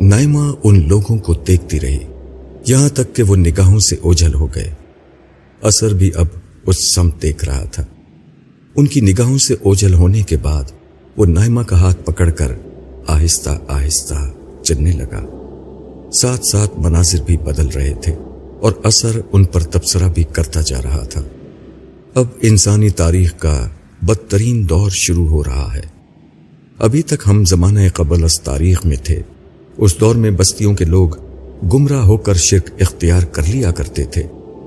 نائمہ ان لوگوں کو دیکھتی رہی۔ یہاں تک کہ وہ نگاہوں سے اوجھل ہو گئے۔ اثر بھی اب اس سمت دیکھ رہا تھا۔ ان کی نگاہوں سے اوجھل ہونے کے بعد وہ نائمہ کا ہاتھ پکڑ کر آہستہ آہستہ چلنے لگا۔ ساتھ ساتھ مناظر بھی بدل رہے تھے اور اثر ان پر تبصرہ بھی کرتا جا رہا تھا۔ اب انسانی تاریخ کا بدترین دور شروع ہو رہا ہے۔ ابھی تک ہم زمانہ قبل اس تاریخ میں تھے۔ اس دور میں بستیوں کے لوگ گمراہ ہو کر شرک اختیار کر لیا کرتے تھے،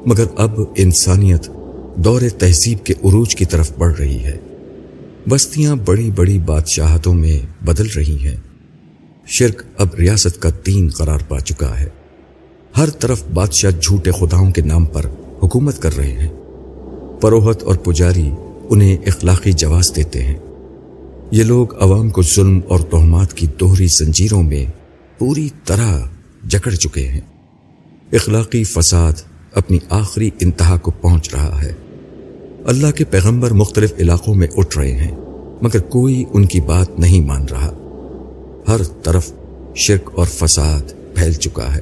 مگر اب انسانیت دور تہذیب کے عروج کی طرف بڑھ رہی ہے۔ بستیاں بڑی بڑی بادشاہتوں میں بدل رہی ہیں۔ شرک اب ریاست کا دین قرار پا چکا ہے۔ ہر طرف بادشاہ جھوٹے خداؤں کے نام پر حکومت کر رہے ہیں۔ پروہت اور پجاری انہیں اخلاقی جواز دیتے ہیں۔ یہ لوگ عوام کو ظلم اور توہمات کی دوہری زنجیروں میں پوری طرح جکڑ چکے ہیں۔ اخلاقی فساد اپنی آخری انتہا کو پہنچ رہا ہے۔ اللہ کے پیغمبر مختلف علاقوں میں اٹھ رہے ہیں، مگر کوئی ان کی بات نہیں مان رہا۔ ہر طرف شرک اور فساد پھیل چکا ہے۔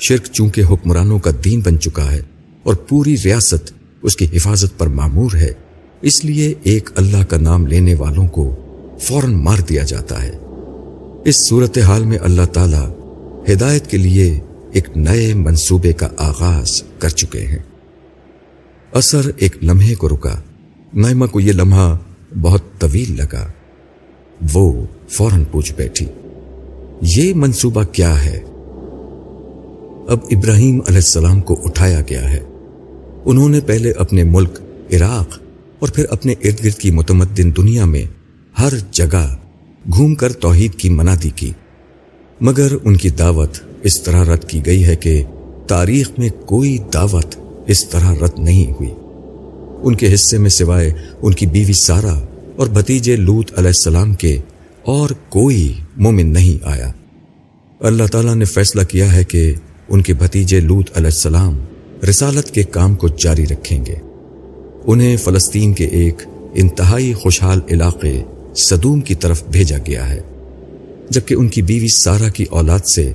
شرک چونکہ حکمرانوں کا دین بن چکا ہے اور پوری ریاست اس کی حفاظت پر معمور ہے، اس لیے ایک اللہ کا نام لینے والوں کو فوراً مار دیا جاتا ہے۔ اس صورتحال میں اللہ تعالی ہدایت کے لیے ایک نئے منصوبے کا آغاز کر چکے ہیں۔ اثر ایک لمحے کو رکا۔ نائمہ کو یہ لمحہ بہت طویل لگا۔ وہ فوراً پوچھ بیٹھی، یہ منصوبہ کیا ہے؟ اب ابراہیم علیہ السلام کو اٹھایا گیا ہے۔ انہوں نے پہلے اپنے ملک عراق اور پھر اپنے ارد گرد کی متمدن دنیا میں ہر جگہ گھوم کر توحید کی منادی کی۔ مگر ان کی دعوت اس طرح رد کی گئی ہے کہ تاریخ میں کوئی دعوت اس طرح رد نہیں ہوئی۔ ان کے حصے میں سوائے ان کی بیوی سارا اور بھتیجے لوت علیہ السلام کے اور کوئی مومن نہیں آیا۔ اللہ تعالیٰ نے فیصلہ کیا ہے کہ ان کے بھتیجے لوت علیہ السلام رسالت کے کام کو جاری رکھیں گے۔ انہیں فلسطین کے ایک انتہائی خوشحال علاقے صدوم کی طرف بھیجا گیا ہے، جبکہ ان کی بیوی سارا کی اولاد سے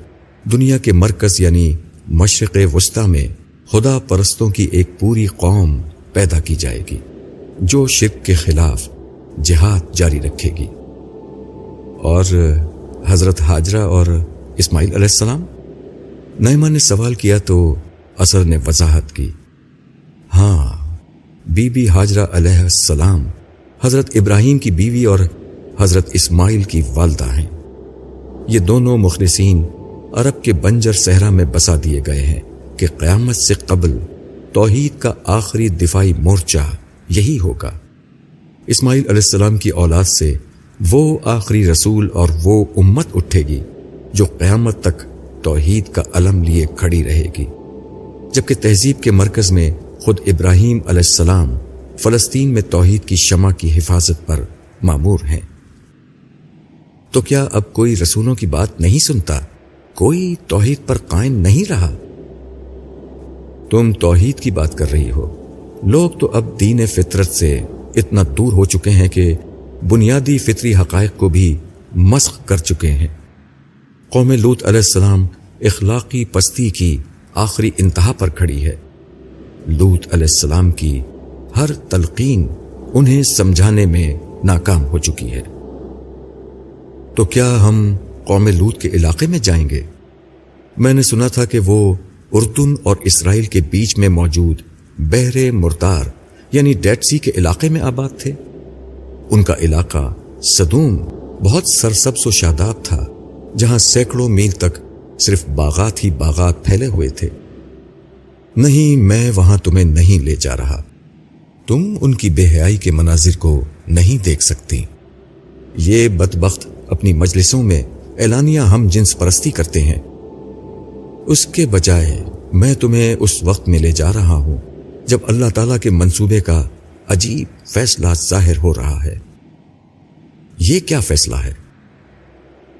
دنیا کے مرکز یعنی مشرق وسطی میں خدا پرستوں کی ایک پوری قوم پیدا کی جائے گی، جو شرک کے خلاف جہاد جاری رکھے گی۔ اور حضرت حاجرہ اور اسماعیل علیہ السلام؟ نعمہ نے سوال کیا تو اثر نے وضاحت کی۔ ہاں بی بی حاجرہ علیہ السلام حضرت ابراہیم کی بیوی اور حضرت اسماعیل کی والدہ ہیں۔ یہ دونوں مخلصین عرب کے بنجر صحرا میں بسا دیے گئے ہیں کہ قیامت سے قبل توحید کا آخری دفاعی مورچہ یہی ہوگا۔ اسماعیل علیہ السلام کی اولاد سے وہ آخری رسول اور وہ امت اٹھے گی جو قیامت تک توحید کا علم لیے کھڑی رہے گی۔ جبکہ تہذیب کے مرکز میں خود ابراہیم علیہ السلام فلسطین میں توحید کی شمع کی حفاظت پر معمور ہیں۔ تو کیا اب کوئی رسولوں کی بات نہیں سنتا؟ کوئی توحید پر قائم نہیں رہا؟ تم توحید کی بات کر رہی ہو۔ لوگ تو اب دین فطرت سے اتنا دور ہو چکے ہیں کہ بنیادی فطری حقائق کو بھی مسخ کر چکے ہیں۔ قوم لوت علیہ السلام اخلاقی پستی کی آخری انتہا پر کھڑی ہے۔ لوت علیہ السلام کی ہر تلقین انہیں سمجھانے میں ناکام ہو چکی ہے۔ تو کیا ہم قوم لوت کے علاقے میں جائیں گے؟ میں نے سنا تھا کہ وہ اردن اور اسرائیل کے بیچ میں موجود بحر مرتار یعنی ڈیٹ سی کے علاقے میں آباد تھے۔ ان کا علاقہ صدوم بہت سرسبس و شاداب تھا، جہاں سینکڑوں میل تک صرف باغات ہی باغات پھیلے ہوئے تھے۔ نہیں، میں وہاں تمہیں نہیں لے جا رہا۔ تم ان کی بے حیائی کے مناظر کو نہیں دیکھ سکتی۔ یہ بدبخت اپنی مجلسوں میں اعلانیہ ہم جنس پرستی کرتے ہیں۔ اس کے بجائے میں تمہیں اس وقت میں لے جا رہا ہوں جب اللہ تعالی کے منصوبے کا عجیب فیصلہ ظاہر ہو رہا ہے۔ یہ کیا فیصلہ ہے؟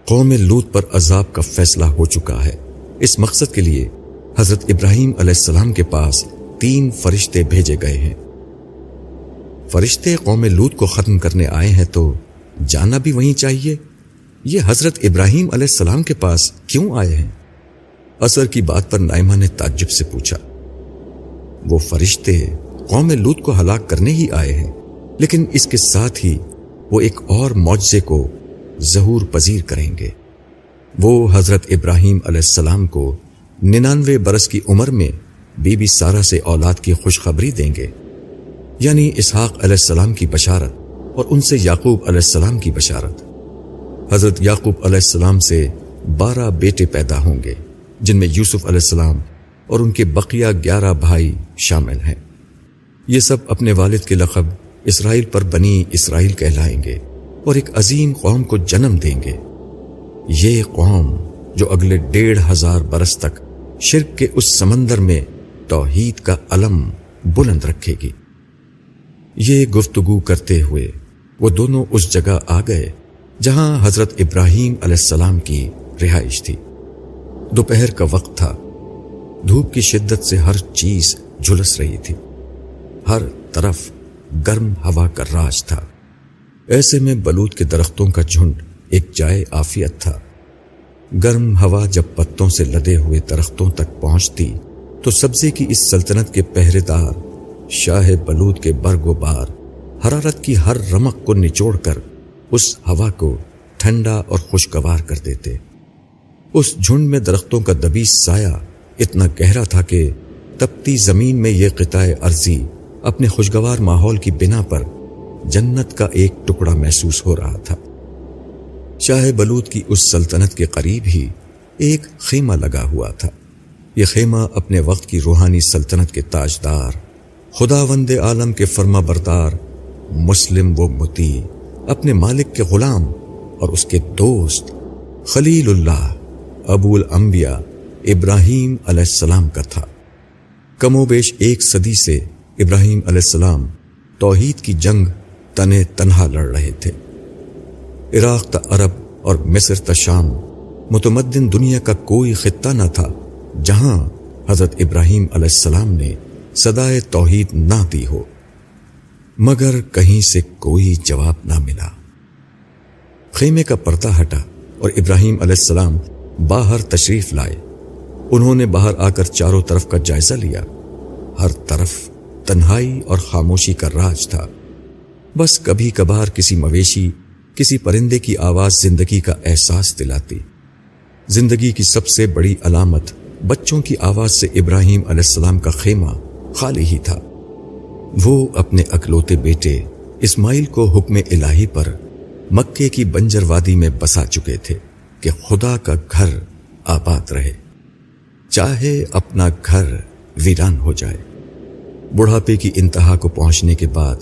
قوم لوت پر عذاب کا فیصلہ ہو چکا ہے۔ اس مقصد کے لیے حضرت ابراہیم علیہ السلام کے پاس تین فرشتے بھیجے گئے ہیں۔ فرشتے قوم لوت کو ختم کرنے آئے ہیں تو جانا بھی وہیں چاہیے۔ یہ حضرت ابراہیم علیہ السلام کے پاس کیوں آئے ہیں؟ اثر کی بات پر نائمہ نے تعجب سے پوچھا۔ وہ فرشتے قوم لوت کو ہلاک کرنے ہی آئے ہیں، لیکن اس کے ساتھ ہی وہ ایک اور معجزے کو ظہور پذیر کریں گے۔ وہ حضرت ابراہیم علیہ السلام کو ننانوے برس کی عمر میں بی بی سارا سے اولاد کی خوشخبری دیں گے۔ یعنی اسحاق علیہ السلام کی بشارت اور ان سے یعقوب علیہ السلام کی بشارت۔ حضرت یعقوب علیہ السلام سے بارہ بیٹے پیدا ہوں گے، جن میں یوسف علیہ السلام اور ان کے بقیہ گیارہ بھائی شامل ہیں۔ یہ سب اپنے والد کے لقب اسرائیل پر بنی اسرائیل کہلائیں گے اور ایک عظیم قوم کو جنم دیں گے۔ یہ قوم جو اگلے ڈیڑھ ہزار برس تک شرک کے اس سمندر میں توحید کا علم بلند رکھے گی۔ یہ گفتگو کرتے ہوئے وہ دونوں اس جگہ آ گئے جہاں حضرت ابراہیم علیہ السلام کی رہائش تھی۔ دوپہر کا وقت تھا۔ دھوپ کی شدت سے ہر چیز جھلس رہی تھی۔ ہر طرف گرم ہوا کا راج تھا۔ ایسے میں بلوت کے درختوں کا جھنڈ ایک جائے آفیت تھا۔ گرم ہوا جب پتوں سے لدے ہوئے درختوں تک پہنچتی تو سبزے کی اس سلطنت کے پہرے دار شاہ بلود کے برگ و بار، حرارت کی ہر رمق کو نچوڑ کر اس ہوا کو ٹھنڈا اور خوشگوار کر دیتے۔ اس جھنڈ میں درختوں کا دبی سایہ اتنا گہرا تھا کہ تپتی زمین میں یہ قطع عرضی اپنے خوشگوار ماحول کی بنا پر جنت کا ایک ٹکڑا محسوس ہو رہا تھا۔ شاہ بلوت کی اس سلطنت کے قریب ہی ایک خیمہ لگا ہوا تھا۔ یہ خیمہ اپنے وقت کی روحانی سلطنت کے تاجدار خدا وند عالم کے فرما بردار، مسلم و متی، اپنے مالک کے غلام اور اس کے دوست خلیل اللہ، ابو الانبیاء ابراہیم علیہ السلام کا تھا۔ کم و بیش ایک صدی سے ابراہیم علیہ السلام توحید کی جنگ تنے تنہا لڑ رہے تھے۔ عراق تا عرب اور مصر تا شام، متمدن دنیا کا کوئی خطہ نہ تھا، جہاں حضرت ابراہیم علیہ السلام نے صدائے توحید نہ دی ہو، مگر کہیں سے کوئی جواب نہ ملا۔ خیمے کا پردہ ہٹا اور ابراہیم علیہ السلام باہر تشریف لائے۔ انہوں نے باہر آ کر چاروں طرف کا جائزہ لیا۔ ہر طرف تنہائی اور خاموشی کا راج تھا۔ بس کبھی کبھار کسی مویشی، کسی پرندے کی آواز زندگی کا احساس دلاتی۔ زندگی کی سب سے بڑی علامت بچوں کی آواز سے ابراہیم علیہ السلام کا خیمہ خالی ہی تھا۔ وہ اپنے اکلوتے بیٹے اسماعیل کو حکم الہی پر مکے کی بنجر وادی میں بسا چکے تھے کہ خدا کا گھر آباد رہے۔ چاہے اپنا گھر ویران ہو جائے۔ بڑھاپے کی انتہا کو پہنچنے کے بعد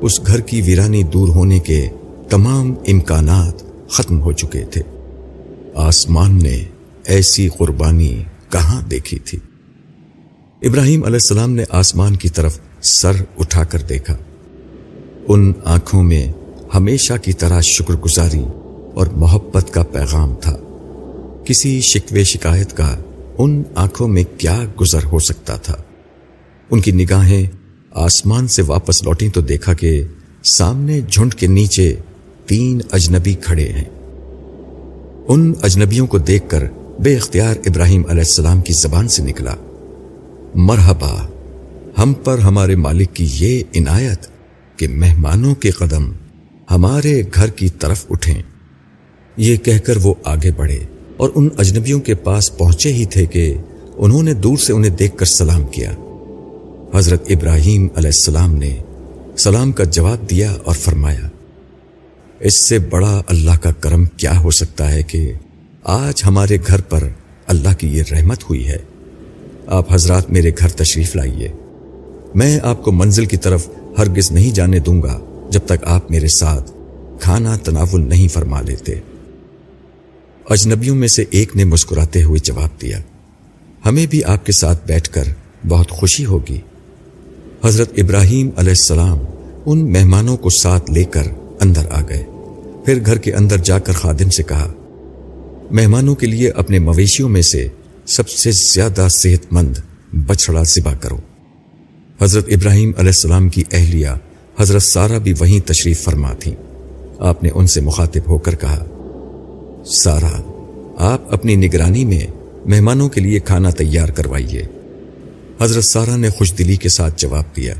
اس گھر کی ویرانی دور ہونے کے تمام امکانات ختم ہو چکے تھے۔ آسمان نے ایسی قربانی کہاں دیکھی تھی؟ ابراہیم علیہ السلام نے آسمان کی طرف سر اٹھا کر دیکھا۔ ان آنکھوں میں ہمیشہ کی طرح شکر گزاری اور محبت کا پیغام تھا۔ کسی شکوے شکایت کا ان آنکھوں میں کیا گزر ہو سکتا تھا؟ ان کی نگاہیں آسمان سے واپس لوٹیں تو دیکھا کہ سامنے جھنڈ کے نیچے تین اجنبی کھڑے ہیں۔ ان اجنبیوں کو دیکھ کر بے اختیار ابراہیم علیہ السلام کی زبان سے نکلا۔ مرحبا، ہم پر ہمارے مالک کی یہ عنایت کہ مہمانوں کے قدم ہمارے گھر کی طرف اٹھیں۔ یہ کہہ کر وہ آگے بڑھے اور ان اجنبیوں کے پاس پہنچے ہی تھے کہ انہوں نے دور سے انہیں دیکھ کر سلام کیا۔ حضرت ابراہیم علیہ السلام نے سلام کا جواب دیا اور فرمایا، اس سے بڑا اللہ کا کرم کیا ہو سکتا ہے کہ آج ہمارے گھر پر اللہ کی یہ رحمت ہوئی ہے۔ آپ حضرات میرے گھر تشریف لائیے۔ میں آپ کو منزل کی طرف ہرگز نہیں جانے دوں گا جب تک آپ میرے ساتھ کھانا تناول نہیں فرما لیتے۔ اجنبیوں میں سے ایک نے مسکراتے ہوئے جواب دیا۔ ہمیں بھی آپ کے ساتھ بیٹھ کر بہت خوشی ہوگی۔ حضرت ابراہیم علیہ السلام ان مہمانوں کو ساتھ لے کر اندر آ گئے۔ پھر گھر کے اندر جا کر خادم سے کہا، مہمانوں کے لیے اپنے مویشیوں میں سے سب سے زیادہ صحت مند بچڑا سبا کرو۔ حضرت ابراہیم علیہ السلام کی اہلیہ حضرت سارا بھی وہیں تشریف فرما تھی آپ نے ان سے مخاطب ہو کر کہا سارا آپ اپنی نگرانی میں مہمانوں کے لیے کھانا تیار کروائیے۔ حضرت سارا نے خوش دلی کے ساتھ جواب دیا،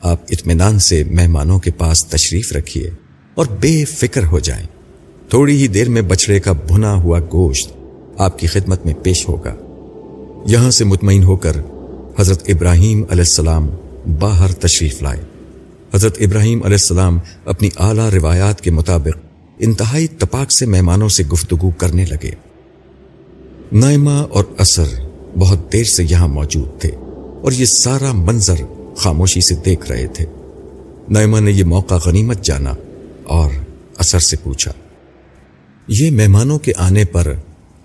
آپ اطمینان سے مہمانوں کے پاس تشریف رکھیے اور بے فکر ہو جائیں۔ تھوڑی ہی دیر میں بچڑے کا بھنا ہوا گوشت آپ کی خدمت میں پیش ہوگا۔ یہاں سے مطمئن ہو کر حضرت ابراہیم علیہ السلام باہر تشریف لائے۔ حضرت ابراہیم علیہ السلام اپنی اعلیٰ روایات کے مطابق انتہائی تپاک سے مہمانوں سے گفتگو کرنے لگے۔ نائمہ اور اثر بہت دیر سے یہاں موجود تھے اور یہ سارا منظر خاموشی سے دیکھ رہے تھے۔ نائمہ نے یہ موقع غنیمت جانا اور اثر سے پوچھا، یہ مہمانوں کے آنے پر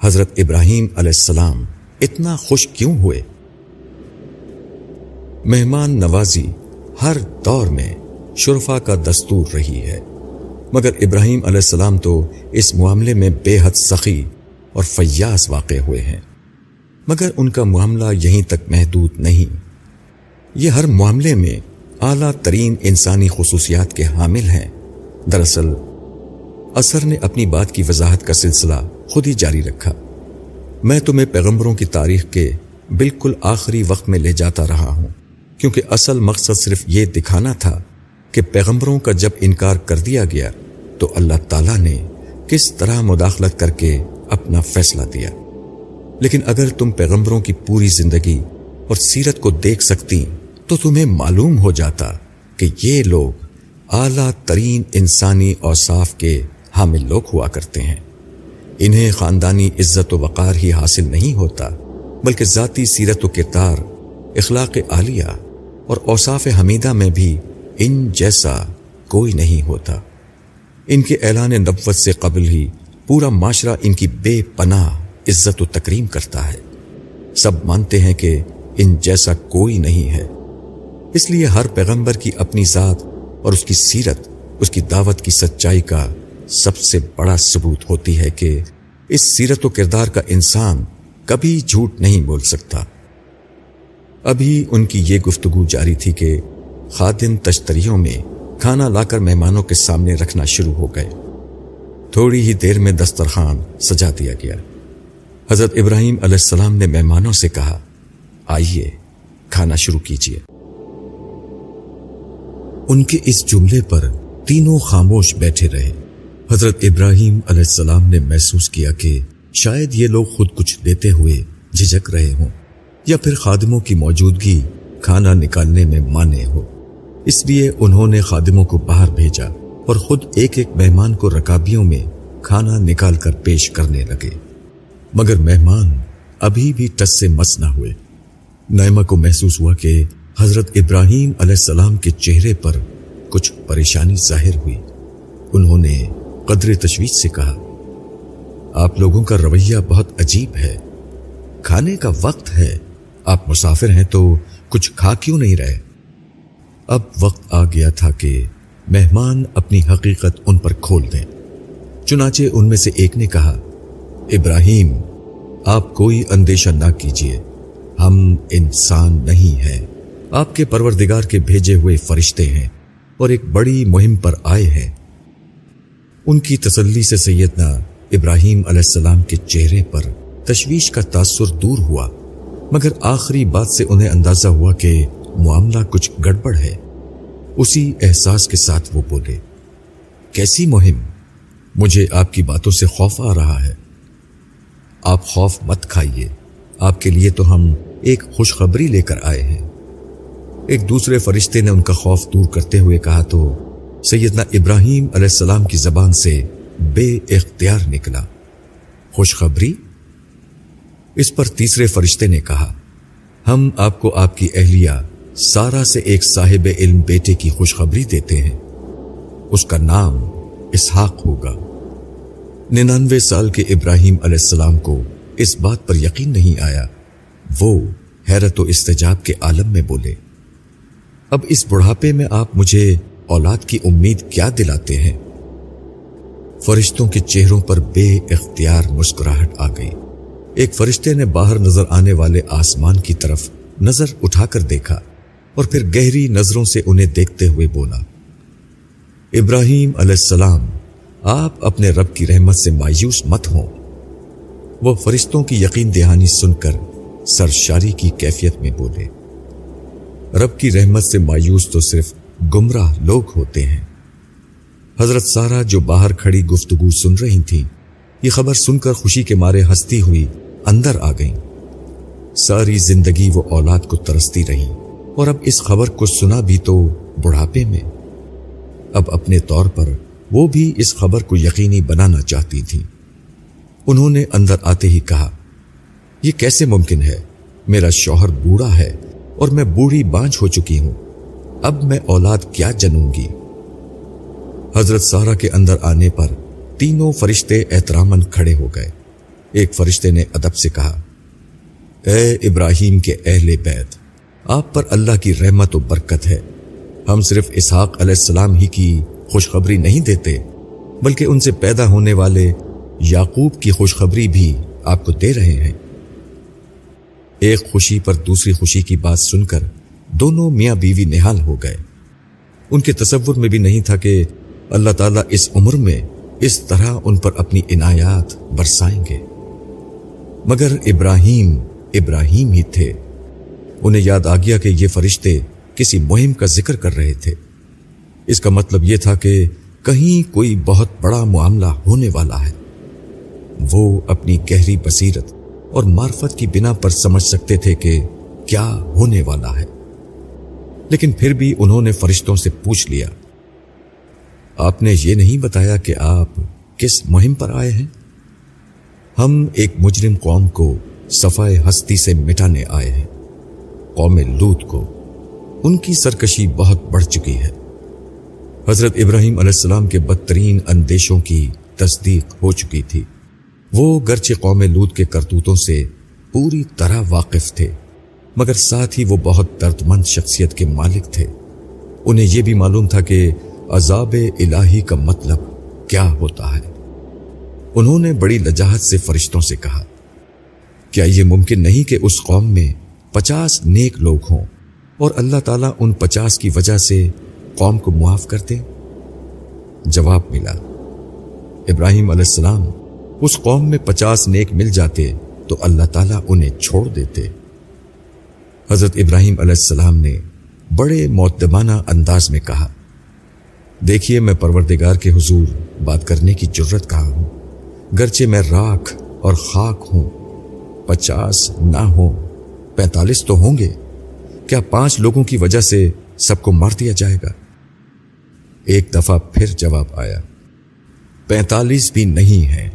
حضرت ابراہیم علیہ السلام اتنا خوش کیوں ہوئے؟ مہمان نوازی ہر دور میں شرفا کا دستور رہی ہے، مگر ابراہیم علیہ السلام تو اس معاملے میں بے حد سخی اور فیاض واقع ہوئے ہیں۔ مگر ان کا معاملہ یہیں تک محدود نہیں۔ یہ ہر معاملے میں اعلیٰ ترین انسانی خصوصیات کے حامل ہیں۔ دراصل، اثر نے اپنی بات کی وضاحت کا سلسلہ خود ہی جاری رکھا۔ میں تمہیں پیغمبروں کی تاریخ کے بالکل آخری وقت میں لے جاتا رہا ہوں، کیونکہ اصل مقصد صرف یہ دکھانا تھا کہ پیغمبروں کا جب انکار کر دیا گیا تو اللہ تعالیٰ نے کس طرح مداخلت کر کے اپنا فیصلہ دیا۔ لیکن اگر تم پیغمبروں کی پوری زندگی اور سیرت کو دیکھ سکتی تو تمہیں معلوم ہو جاتا کہ یہ لوگ اعلی ترین انسانی اوصاف کے حامل لوگ ہوا کرتے ہیں۔ انہیں خاندانی عزت و وقار ہی حاصل نہیں ہوتا، بلکہ ذاتی سیرت و کردار، اخلاق عالیہ اور اوصاف حمیدہ میں بھی ان جیسا کوئی نہیں ہوتا۔ ان کے اعلان نبوت سے قبل ہی پورا معاشرہ ان کی بے پناہ عزت و تکریم کرتا ہے۔ سب مانتے ہیں کہ ان جیسا کوئی نہیں ہے۔ اس لیے ہر پیغمبر کی اپنی ذات اور اس کی سیرت، اس کی دعوت کی سچائی کا سب سے بڑا ثبوت ہوتی ہے کہ اس سیرت و کردار کا انسان کبھی جھوٹ نہیں بول سکتا۔ ابھی ان کی یہ گفتگو جاری تھی کہ خادم تشتریوں میں کھانا لا کر مہمانوں کے سامنے رکھنا شروع ہو گئے۔ تھوڑی ہی دیر میں دسترخوان سجا دیا گیا۔ حضرت ابراہیم علیہ السلام نے مہمانوں سے کہا، آئیے کھانا شروع کیجیے ان کے اس جملے پر تینوں خاموش بیٹھے رہے۔ حضرت ابراہیم علیہ السلام نے محسوس کیا کہ شاید یہ لوگ خود کچھ دیتے ہوئے جھجک رہے ہوں یا پھر خادموں کی موجودگی کھانا نکالنے میں مانے ہو۔ اس لیے انہوں نے خادموں کو باہر بھیجا اور خود ایک ایک مہمان کو رکابیوں میں کھانا نکال کر پیش کرنے لگے۔ مگر مہمان ابھی بھی ٹس سے مس نہ ہوئے۔ نائمہ کو محسوس ہوا کہ حضرت ابراہیم علیہ السلام کے چہرے پر کچھ پریشانی ظاہر ہوئی۔ انہوں نے قدر تشویش سے کہا، آپ لوگوں کا رویہ بہت عجیب ہے۔ کھانے کا وقت ہے۔ آپ مسافر ہیں تو کچھ کھا کیوں نہیں رہے؟ اب وقت آ گیا تھا کہ مہمان اپنی حقیقت ان پر کھول دیں۔ چنانچہ ان میں سے ایک نے کہا، ابراہیم، آپ کوئی اندیشہ نہ کیجیے۔ ہم انسان نہیں ہیں۔ آپ کے پروردگار کے بھیجے ہوئے فرشتے ہیں اور ایک بڑی مہم پر آئے ہیں۔ ان کی تسلی سے سیدنا ابراہیم علیہ السلام کے چہرے پر تشویش کا تاثر دور ہوا، مگر آخری بات سے انہیں اندازہ ہوا کہ معاملہ کچھ گڑبڑ ہے۔ اسی احساس کے ساتھ وہ بولے، کیسی مہم؟ مجھے آپ کی باتوں سے خوف آ رہا ہے۔ آپ خوف مت کھائیے، آپ کے لیے تو ہم ایک خوشخبری لے کر آئے ہیں۔ ایک دوسرے فرشتے نے ان کا خوف دور کرتے ہوئے کہا تو سیدنا ابراہیم علیہ السلام کی زبان سے بے اختیار نکلا۔ خوشخبری؟ اس پر تیسرے فرشتے نے کہا، ہم آپ کو آپ کی اہلیہ سارا سے ایک صاحب علم بیٹے کی خوشخبری دیتے ہیں۔ اس کا نام اسحاق ہوگا۔ ننانوے سال کے ابراہیم علیہ السلام کو اس بات پر یقین نہیں آیا۔ وہ حیرت و استجاب کے عالم میں بولے، اب اس بڑھاپے میں آپ مجھے اولاد کی امید کیا دلاتے ہیں؟ فرشتوں کے چہروں پر بے اختیار مسکراہٹ آ گئی۔ ایک فرشتے نے باہر نظر آنے والے آسمان کی طرف نظر اٹھا کر دیکھا اور پھر گہری نظروں سے انہیں دیکھتے ہوئے بولا، ابراہیم علیہ السلام، آپ اپنے رب کی رحمت سے مایوس مت ہوں۔ وہ فرشتوں کی یقین دہانی سن کر سرشاری کی کیفیت میں بولے، رب کی رحمت سے مایوس تو صرف گمراہ لوگ ہوتے ہیں۔ حضرت سارا جو باہر کھڑی گفتگو سن رہی تھی یہ خبر سن کر خوشی کے مارے ہنستی ہوئی، اندر آ گئیں۔ ساری زندگی وہ اولاد کو ترستی رہی، اور اب اس خبر کو سنا بھی تو بڑھاپے میں۔ اب اپنے طور پر وہ بھی اس خبر کو یقینی بنانا چاہتی تھی انہوں نے اندر آتے ہی کہا، یہ کیسے ممکن ہے؟ میرا شوہر بوڑھا ہے اور میں بوڑھی بانج ہو چکی ہوں۔ اب میں اولاد کیا جنوں گی؟ حضرت سارا کے اندر آنے پر تینوں فرشتے احترامن کھڑے ہو گئے۔ ایک فرشتے نے ادب سے کہا، اے ابراہیم کے اہل بیت، آپ پر اللہ کی رحمت و برکت ہے۔ ہم صرف اسحاق علیہ السلام ہی کی خوشخبری نہیں دیتے، بلکہ ان سے پیدا ہونے والے یعقوب کی خوشخبری بھی آپ کو دے رہے ہیں۔ ایک خوشی پر دوسری خوشی کی بات سن کر دونوں میاں بیوی نہال ہو گئے۔ ان کے تصور میں بھی نہیں تھا کہ اللہ تعالیٰ اس عمر میں اس طرح ان پر اپنی عنایات برسائیں گے۔ مگر ابراہیم ابراہیم ہی تھے۔ انہیں یاد آ گیا کہ یہ فرشتے کسی مہم کا ذکر کر رہے تھے۔ اس کا مطلب یہ تھا کہ کہیں کوئی بہت بڑا معاملہ ہونے والا ہے۔ وہ اپنی گہری بصیرت اور معرفت کی بنا پر سمجھ سکتے تھے کہ کیا ہونے والا ہے۔ لیکن پھر بھی انہوں نے فرشتوں سے پوچھ لیا۔ آپ نے یہ نہیں بتایا کہ آپ کس مہم پر آئے ہیں؟ ہم ایک مجرم قوم کو صفائے ہستی سے مٹانے آئے ہیں۔ قوم لوت کو۔ ان کی سرکشی بہت بڑھ چکی ہے۔ حضرت ابراہیم علیہ السلام کے بدترین اندیشوں کی تصدیق ہو چکی تھی۔ وہ گرچہ قوم لوت کے کرتوتوں سے پوری طرح واقف تھے۔ مگر ساتھ ہی وہ بہت درد مند شخصیت کے مالک تھے۔ انہیں یہ بھی معلوم تھا کہ عذاب الہی کا مطلب کیا ہوتا ہے۔ انہوں نے بڑی لجاہت سے فرشتوں سے کہا، کیا یہ ممکن نہیں کہ اس قوم میں پچاس نیک لوگ ہوں اور اللہ تعالیٰ ان پچاس کی وجہ سے قوم کو معاف کرتے جواب ملا، ابراہیم علیہ السلام، اس قوم میں پچاس نیک مل جاتے تو اللہ تعالیٰ انہیں چھوڑ دیتے۔ حضرت ابراہیم علیہ السلام نے بڑے معتبانہ انداز میں کہا، دیکھیے میں پروردگار کے حضور بات کرنے کی ضرورت کہا ہوں، گرچہ میں راکھ اور خاک ہوں، پچاس نہ ہوں، پینتالیس تو ہوں گے، کیا پانچ لوگوں کی وجہ سے سب کو مار دیا جائے گا؟ ایک دفعہ پھر جواب آیا، پینتالیس بھی نہیں ہے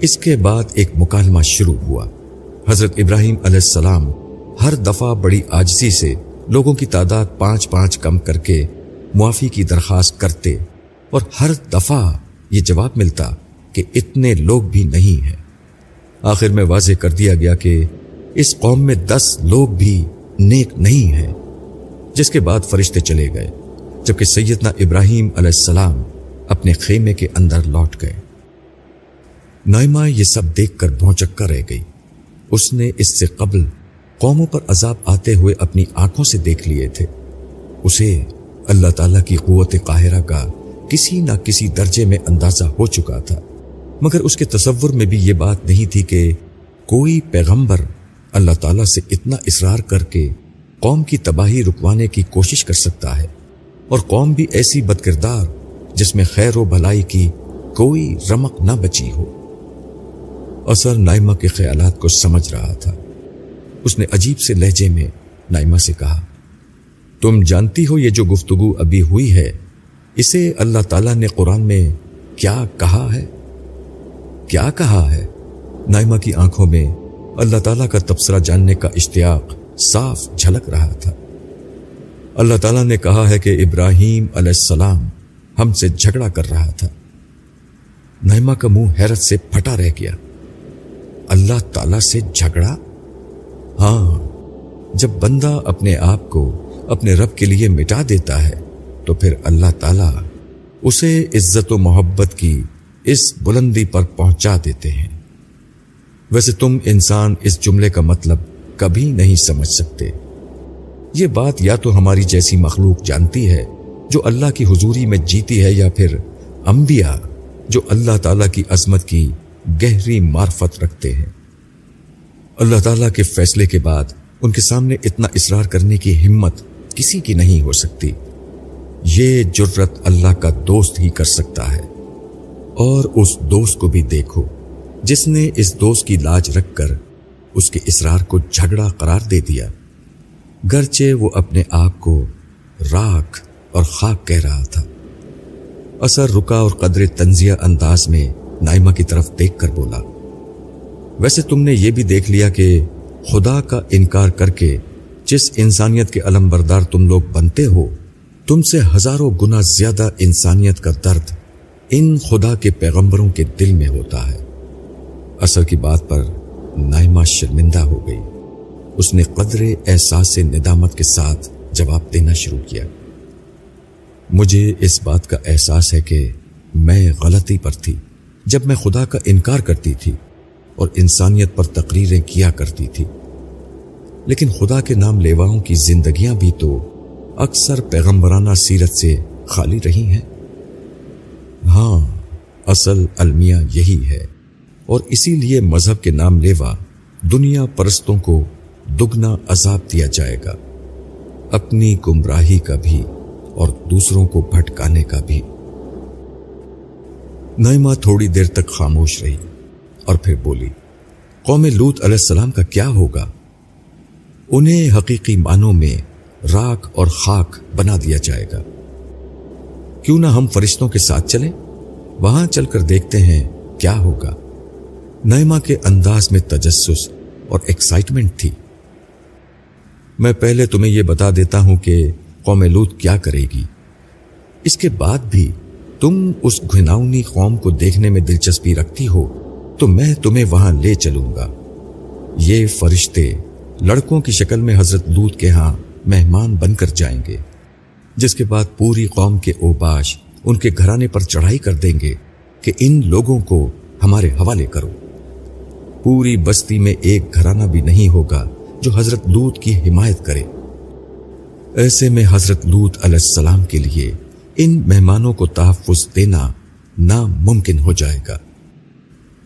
اس کے بعد ایک مکالمہ شروع ہوا۔ حضرت ابراہیم علیہ السلام ہر دفعہ بڑی آجزی سے لوگوں کی تعداد پانچ پانچ کم کر کے معافی کی درخواست کرتے اور ہر دفعہ یہ جواب ملتا کہ اتنے لوگ بھی نہیں ہیں۔ آخر میں واضح کر دیا گیا کہ اس قوم میں دس لوگ بھی نیک نہیں ہیں، جس کے بعد فرشتے چلے گئے، جبکہ سیدنا ابراہیم علیہ السلام اپنے خیمے کے اندر لوٹ گئے۔ نائمہ یہ سب دیکھ کر بھونچکا رہ گئی۔ اس نے اس سے قبل قوموں پر عذاب آتے ہوئے اپنی آنکھوں سے دیکھ لیے تھے۔ اسے اللہ تعالیٰ کی قوت قاہرہ کا کسی نہ کسی درجے میں اندازہ ہو چکا تھا۔ مگر اس کے تصور میں بھی یہ بات نہیں تھی کہ کوئی پیغمبر اللہ تعالیٰ سے اتنا اصرار کر کے قوم کی تباہی رکوانے کی کوشش کر سکتا ہے۔ اور قوم بھی ایسی بد کردار جس میں خیر و بھلائی کی کوئی رمق نہ بچی ہو۔ اثر نائمہ کے خیالات کو سمجھ رہا تھا۔ اس نے عجیب سے لہجے میں نائمہ سے کہا، تم جانتی ہو یہ جو گفتگو ابھی ہوئی ہے، اسے اللہ تعالیٰ نے قرآن میں کیا کہا ہے؟ کیا کہا ہے؟ نائمہ کی آنکھوں میں اللہ تعالیٰ کا تبصرہ جاننے کا اشتیاق صاف جھلک رہا تھا۔ اللہ تعالیٰ نے کہا ہے کہ ابراہیم علیہ السلام ہم سے جھگڑا کر رہا تھا۔ نائمہ کا منہ حیرت سے پھٹا رہ گیا۔ اللہ تعالیٰ سے جھگڑا؟ ہاں جب بندہ اپنے آپ کو اپنے رب کے لیے مٹا دیتا ہے، تو پھر اللہ تعالیٰ اسے عزت و محبت کی اس بلندی پر پہنچا دیتے ہیں۔ ویسے تم انسان اس جملے کا مطلب کبھی نہیں سمجھ سکتے۔ یہ بات یا تو ہماری جیسی مخلوق جانتی ہے جو اللہ کی حضوری میں جیتی ہے، یا پھر انبیاء جو اللہ تعالی کی عظمت کی گہری معرفت رکھتے ہیں۔ اللہ تعالیٰ کے فیصلے کے بعد ان کے سامنے اتنا اصرار کرنے کی ہمت کسی کی نہیں ہو سکتی۔ یہ جرت اللہ کا دوست ہی کر سکتا ہے۔ اور اس دوست کو بھی دیکھو، جس نے اس دوست کی لاج رکھ کر اس کے اصرار کو جھگڑا قرار دے دیا۔ گرچہ وہ اپنے آپ کو راکھ اور خاک کہہ رہا تھا۔ اثر رکا اور قدر تنزیہ انداز میں نائمہ کی طرف دیکھ کر بولا ویسے تم نے یہ بھی دیکھ لیا کہ خدا کا انکار کر کے جس انسانیت کے علم بردار تم لوگ بنتے ہو، تم سے ہزاروں گنا زیادہ انسانیت کا درد ان خدا کے پیغمبروں کے دل میں ہوتا ہے۔ اثر کی بات پر نائمہ شرمندہ ہو گئی۔ اس نے قدر احساس ندامت کے ساتھ جواب دینا شروع کیا۔ مجھے اس بات کا احساس ہے کہ میں غلطی پر تھی۔ جب میں خدا کا انکار کرتی تھی اور انسانیت پر تقریریں کیا کرتی تھی۔ لیکن خدا کے نام لیواؤں کی زندگیاں بھی تو اکثر پیغمبرانہ سیرت سے خالی رہی ہیں۔ ہاں اصل المیہ یہی ہے۔ اور اسی لیے مذہب کے نام لیوا دنیا پرستوں کو دگنا عذاب دیا جائے گا۔ اپنی گمراہی کا بھی اور دوسروں کو بھٹکانے کا بھی۔ نائمہ تھوڑی دیر تک خاموش رہی۔ اور پھر بولی، قوم لوت علیہ السلام کا کیا ہوگا؟ انہیں حقیقی معنوں میں راک اور خاک بنا دیا جائے گا۔ کیوں نہ ہم فرشتوں کے ساتھ چلیں؟ وہاں چل کر دیکھتے ہیں کیا ہوگا۔ نائمہ کے انداز میں تجسس اور ایکسائٹمنٹ تھی۔ میں پہلے تمہیں یہ بتا دیتا ہوں کہ قوم لوت کیا کرے گی۔ اس کے بعد بھی تم اس گھناؤنی قوم کو دیکھنے میں دلچسپی رکھتی ہو۔ تو میں تمہیں وہاں لے چلوں گا۔ یہ فرشتے لڑکوں کی شکل میں حضرت لوت کے ہاں مہمان بن کر جائیں گے، جس کے بعد پوری قوم کے اوباش ان کے گھرانے پر چڑھائی کر دیں گے کہ ان لوگوں کو ہمارے حوالے کرو۔ پوری بستی میں ایک گھرانہ بھی نہیں ہوگا جو حضرت لوت کی حمایت کرے۔ ایسے میں حضرت لوت علیہ السلام کے لیے ان مہمانوں کو تحفظ دینا ناممکن ہو جائے گا۔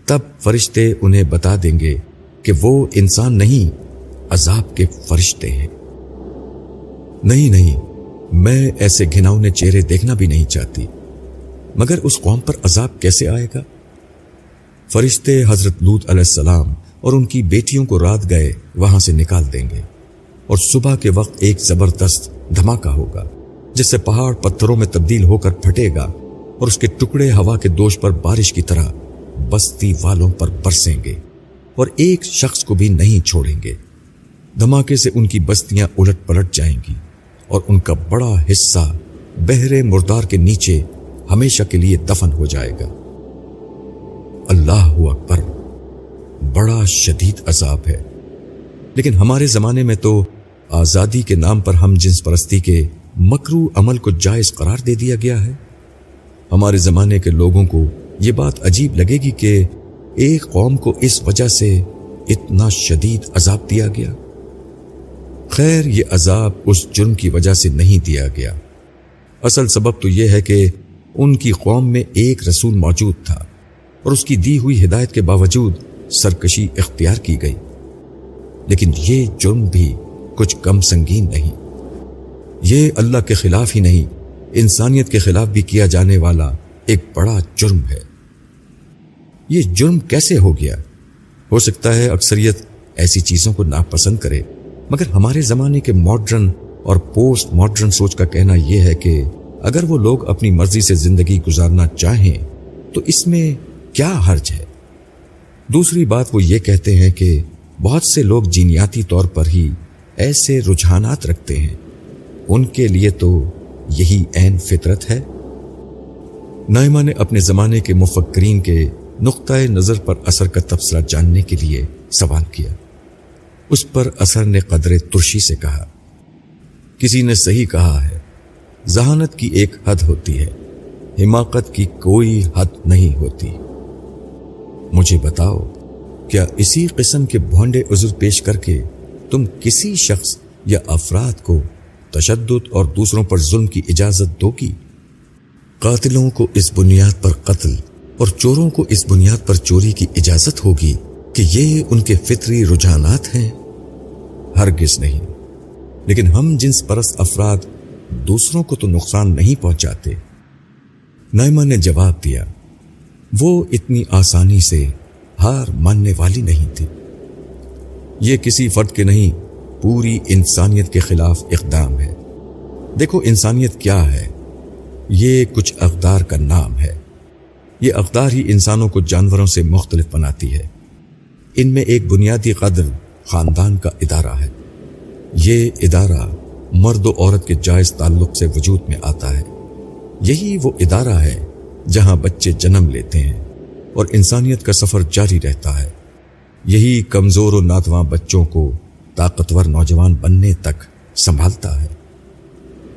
تب فرشتے انہیں بتا دیں گے کہ وہ انسان نہیں، عذاب کے فرشتے ہیں۔ نہیں نہیں، میں ایسے گھناؤنے چہرے دیکھنا بھی نہیں چاہتی۔ مگر اس قوم پر عذاب کیسے آئے گا؟ فرشتے حضرت لوت علیہ السلام اور ان کی بیٹیوں کو رات گئے وہاں سے نکال دیں گے اور صبح کے وقت ایک زبردست دھماکہ ہوگا، جس سے پہاڑ پتھروں میں تبدیل ہو کر پھٹے گا اور اس کے ٹکڑے ہوا کے دوش پر بارش کی طرح بستی والوں پر برسیں گے اور ایک شخص کو بھی نہیں چھوڑیں گے۔ دھماکے سے ان کی بستیاں الٹ پلٹ جائیں گی اور ان کا بڑا حصہ بہرے مردار کے نیچے ہمیشہ کے لیے دفن ہو جائے گا۔ اللہ اکبر، بڑا شدید عذاب ہے۔ لیکن ہمارے زمانے میں تو آزادی کے نام پر ہم جنس پرستی کے مکرو عمل کو جائز قرار دے دیا گیا ہے۔ ہمارے زمانے کے لوگوں کو یہ بات عجیب لگے گی کہ ایک قوم کو اس وجہ سے اتنا شدید عذاب دیا گیا۔ خیر، یہ عذاب اس جرم کی وجہ سے نہیں دیا گیا۔ اصل سبب تو یہ ہے کہ ان کی قوم میں ایک رسول موجود تھا اور اس کی دی ہوئی ہدایت کے باوجود سرکشی اختیار کی گئی۔ لیکن یہ جرم بھی کچھ کم سنگین نہیں۔ یہ اللہ کے خلاف ہی نہیں، انسانیت کے خلاف بھی کیا جانے والا ایک بڑا جرم ہے۔ یہ جرم کیسے ہو گیا؟ ہو سکتا ہے اکثریت ایسی چیزوں کو ناپسند کرے، مگر ہمارے زمانے کے ماڈرن اور پوسٹ ماڈرن سوچ کا کہنا یہ ہے کہ اگر وہ لوگ اپنی مرضی سے زندگی گزارنا چاہیں، تو اس میں کیا حرج ہے؟ دوسری بات وہ یہ کہتے ہیں کہ بہت سے لوگ جینیاتی طور پر ہی ایسے رجحانات رکھتے ہیں۔ ان کے لیے تو یہی عین فطرت ہے۔ نائمہ نے اپنے زمانے کے مفکرین کے نقطۂ نظر پر اثر کا تبصرہ جاننے کے لیے سوال کیا۔ اس پر اثر نے قدر ترشی سے کہا، کسی نے صحیح کہا ہے، ذہانت کی ایک حد ہوتی ہے، حماقت کی کوئی حد نہیں ہوتی۔ مجھے بتاؤ، کیا اسی قسم کے بھونڈے عذر پیش کر کے تم کسی شخص یا افراد کو تشدد اور دوسروں پر ظلم کی اجازت دو گی قاتلوں کو اس بنیاد پر قتل اور چوروں کو اس بنیاد پر چوری کی اجازت ہوگی کہ یہ ان کے فطری رجحانات ہیں۔ ہرگز نہیں۔ لیکن ہم جنس پرست افراد دوسروں کو تو نقصان نہیں پہنچاتے۔ نائمہ نے جواب دیا، وہ اتنی آسانی سے ہار ماننے والی نہیں تھی۔ یہ کسی فرد کے نہیں، پوری انسانیت کے خلاف اقدام ہے۔ دیکھو انسانیت کیا ہے۔ یہ کچھ اقدار کا نام ہے۔ یہ اقدار ہی انسانوں کو جانوروں سے مختلف بناتی ہے۔ ان میں ایک بنیادی قدر خاندان کا ادارہ ہے۔ یہ ادارہ مرد و عورت کے جائز تعلق سے وجود میں آتا ہے۔ یہی وہ ادارہ ہے جہاں بچے جنم لیتے ہیں اور انسانیت کا سفر جاری رہتا ہے۔ یہی کمزور و ناتواں بچوں کو طاقتور نوجوان بننے تک سنبھالتا ہے۔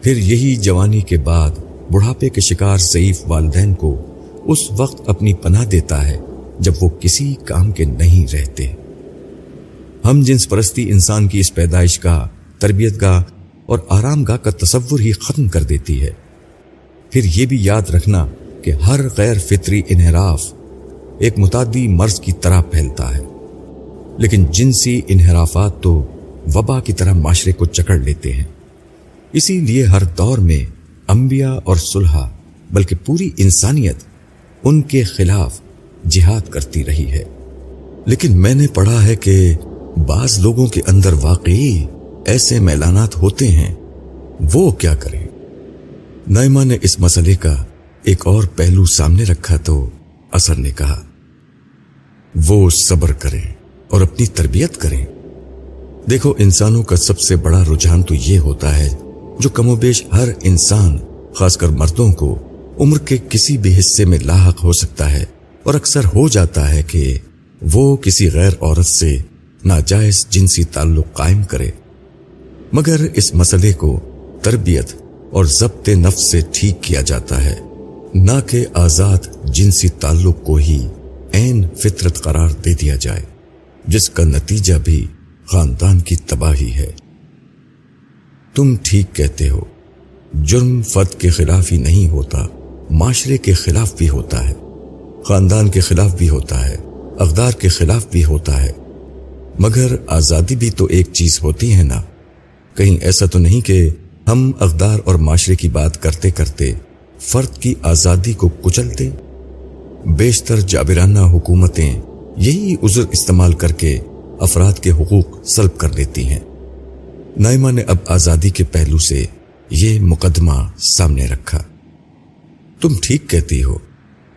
پھر یہی جوانی کے بعد بڑھاپے کے شکار ضعیف والدین کو اس وقت اپنی پناہ دیتا ہے جب وہ کسی کام کے نہیں رہتے۔ ہم جنس پرستی انسان کی اس پیدائش کا، تربیت گاہ اور آرام گاہ کا تصور ہی ختم کر دیتی ہے۔ پھر یہ بھی یاد رکھنا کہ ہر غیر فطری انحراف ایک متعدی مرض کی طرح پھیلتا ہے۔ لیکن جنسی انحرافات تو وبا کی طرح معاشرے کو چکڑ لیتے ہیں۔ اسی لیے ہر دور میں انبیاء اور صلحہ بلکہ پوری انسانیت ان کے خلاف جہاد کرتی رہی ہے۔ لیکن میں نے پڑھا ہے کہ بعض لوگوں کے اندر واقعی ایسے میلانات ہوتے ہیں۔ وہ کیا کریں؟ نائمہ نے اس مسئلے کا ایک اور پہلو سامنے رکھا تو اثر نے کہا، وہ صبر کریں اور اپنی تربیت کریں۔ دیکھو، انسانوں کا سب سے بڑا رجحان تو یہ ہوتا ہے جو کم و بیش ہر انسان، خاص کر مردوں کو، عمر کے کسی بھی حصے میں لاحق ہو سکتا ہے اور اکثر ہو جاتا ہے کہ وہ کسی غیر عورت سے ناجائز جنسی تعلق قائم کرے۔ مگر اس مسئلے کو تربیت اور ضبط نفس سے ٹھیک کیا جاتا ہے، نہ کہ آزاد جنسی تعلق کو ہی عین فطرت قرار دے دیا جائے، جس کا نتیجہ بھی خاندان کی تباہی ہے۔ تم ٹھیک کہتے ہو۔ جرم فرد کے خلاف ہی نہیں ہوتا، معاشرے کے خلاف بھی ہوتا ہے، خاندان کے خلاف بھی ہوتا ہے، اقدار کے خلاف بھی ہوتا ہے۔ مگر آزادی بھی تو ایک چیز ہوتی ہے نا۔ کہیں ایسا تو نہیں کہ ہم اقدار اور معاشرے کی بات کرتے کرتے فرد کی آزادی کو کچلتے۔ بیشتر جابرانہ حکومتیں یہی عذر استعمال کر کے افراد کے حقوق سلب کر لیتی ہیں۔ نائمہ نے اب آزادی کے پہلو سے یہ مقدمہ سامنے رکھا۔ تم ٹھیک کہتی ہو،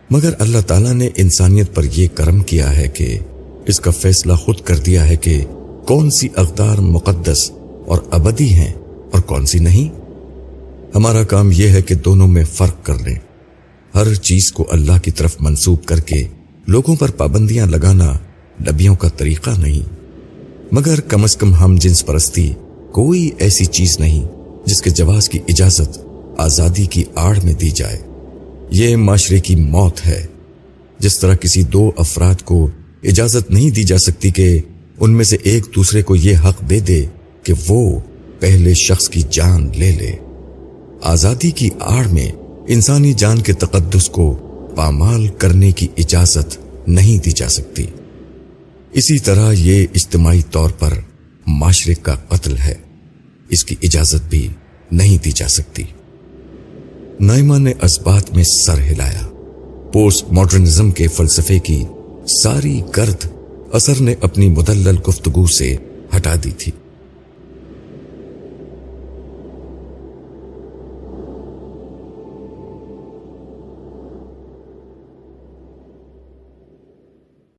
مگر اللہ تعالیٰ نے انسانیت پر یہ کرم کیا ہے کہ اس کا فیصلہ خود کر دیا ہے کہ کون سی اقدار مقدس اور ابدی ہیں اور کون سی نہیں۔ ہمارا کام یہ ہے کہ دونوں میں فرق کر لیں۔ ہر چیز کو اللہ کی طرف منسوب کر کے لوگوں پر پابندیاں لگانا نبیوں کا طریقہ نہیں۔ مگر کم از کم ہم جنس پرستی کوئی ایسی چیز نہیں جس کے جواز کی اجازت آزادی کی آڑ میں دی جائے۔ یہ معاشرے کی موت ہے۔ جس طرح کسی دو افراد کو اجازت نہیں دی جا سکتی کہ ان میں سے ایک دوسرے کو یہ حق دے دے کہ وہ پہلے شخص کی جان لے لے۔ آزادی کی آڑ میں انسانی جان کے تقدس کو پامال کرنے کی اجازت نہیں دی جا سکتی۔ اسی طرح یہ اجتماعی طور پر معاشرے کا قتل ہے، اس کی اجازت بھی نہیں دی جا سکتی۔ نائمہ نے اسبات میں سر ہلایا۔ پوسٹ ماڈرنزم کے فلسفے کی ساری گرد اثر نے اپنی مدلل گفتگو سے ہٹا دی تھی۔